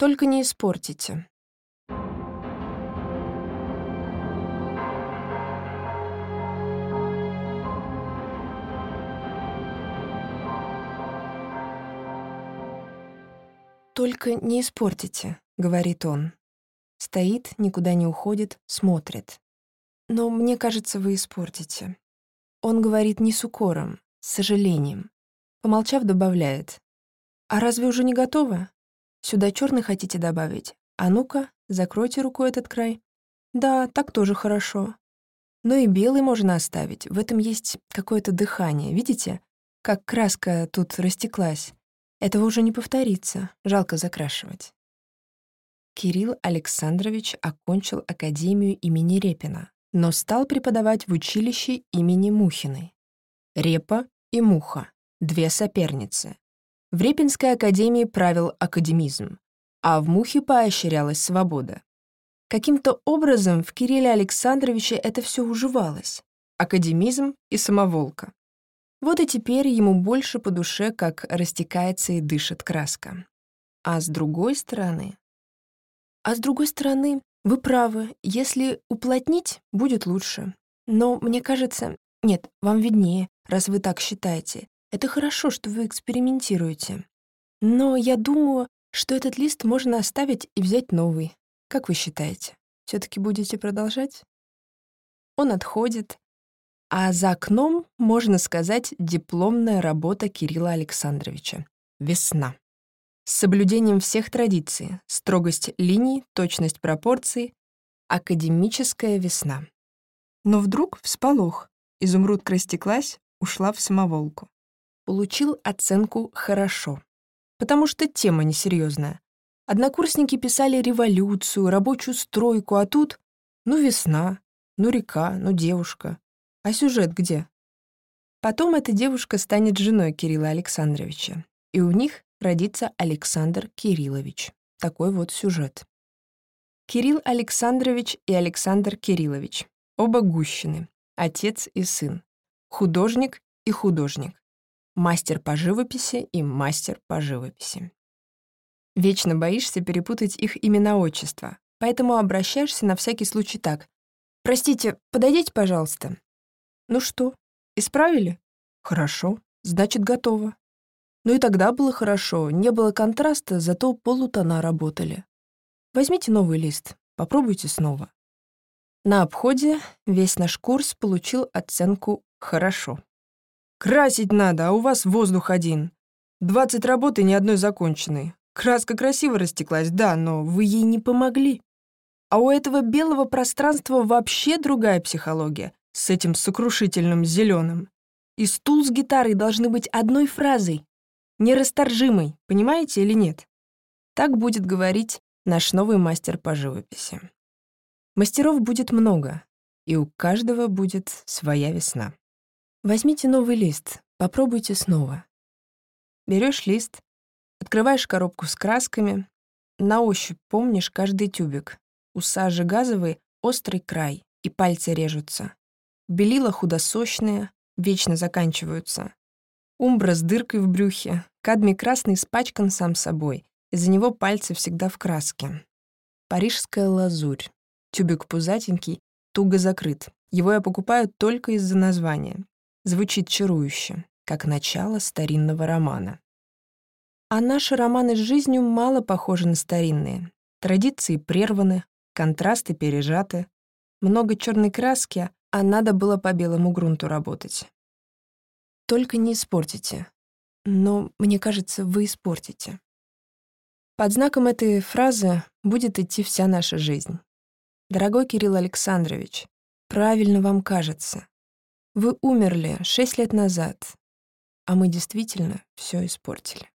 Только не испортите. «Только не испортите», — говорит он. Стоит, никуда не уходит, смотрит. «Но мне кажется, вы испортите». Он говорит не с укором, с сожалением. Помолчав, добавляет. «А разве уже не готово? Сюда черный хотите добавить? А ну-ка, закройте рукой этот край. Да, так тоже хорошо. Но и белый можно оставить. В этом есть какое-то дыхание. Видите, как краска тут растеклась? Этого уже не повторится. Жалко закрашивать. Кирилл Александрович окончил Академию имени Репина, но стал преподавать в училище имени Мухиной. Репа и Муха — две соперницы. В Репинской академии правил академизм, а в Мухе поощрялась свобода. Каким-то образом в Кирилле Александровиче это все уживалось. Академизм и самоволка. Вот и теперь ему больше по душе, как растекается и дышит краска. А с другой стороны... А с другой стороны, вы правы, если уплотнить, будет лучше. Но мне кажется... Нет, вам виднее, раз вы так считаете. Это хорошо, что вы экспериментируете. Но я думаю, что этот лист можно оставить и взять новый. Как вы считаете, все таки будете продолжать? Он отходит, а за окном, можно сказать, дипломная работа Кирилла Александровича. Весна. С соблюдением всех традиций, строгость линий, точность пропорций, академическая весна. Но вдруг всполох. Изумрудка растеклась, ушла в самоволку получил оценку «хорошо», потому что тема несерьезная. Однокурсники писали революцию, рабочую стройку, а тут — ну весна, ну река, ну девушка. А сюжет где? Потом эта девушка станет женой Кирилла Александровича, и у них родится Александр Кириллович. Такой вот сюжет. Кирилл Александрович и Александр Кириллович. Оба Гущины, отец и сын. Художник и художник мастер по живописи и мастер по живописи. Вечно боишься перепутать их имена-отчества, поэтому обращаешься на всякий случай так. «Простите, подойдите, пожалуйста». «Ну что, исправили?» «Хорошо, значит, готово». Ну и тогда было хорошо, не было контраста, зато полутона работали. Возьмите новый лист, попробуйте снова. На обходе весь наш курс получил оценку «хорошо». Красить надо, а у вас воздух один. Двадцать работ и ни одной законченной. Краска красиво растеклась, да, но вы ей не помогли. А у этого белого пространства вообще другая психология, с этим сокрушительным зеленым. И стул с гитарой должны быть одной фразой, нерасторжимой, понимаете или нет? Так будет говорить наш новый мастер по живописи. Мастеров будет много, и у каждого будет своя весна. Возьмите новый лист, попробуйте снова. Берешь лист, открываешь коробку с красками, на ощупь помнишь каждый тюбик. У сажи газовый острый край, и пальцы режутся. Белила худосочные, вечно заканчиваются. Умбра с дыркой в брюхе, кадмий красный спачкан сам собой, из-за него пальцы всегда в краске. Парижская лазурь. Тюбик пузатенький, туго закрыт. Его я покупаю только из-за названия звучит чарующе, как начало старинного романа. А наши романы с жизнью мало похожи на старинные. Традиции прерваны, контрасты пережаты, много черной краски, а надо было по белому грунту работать. Только не испортите. Но, мне кажется, вы испортите. Под знаком этой фразы будет идти вся наша жизнь. Дорогой Кирилл Александрович, правильно вам кажется. Вы умерли шесть лет назад, а мы действительно все испортили.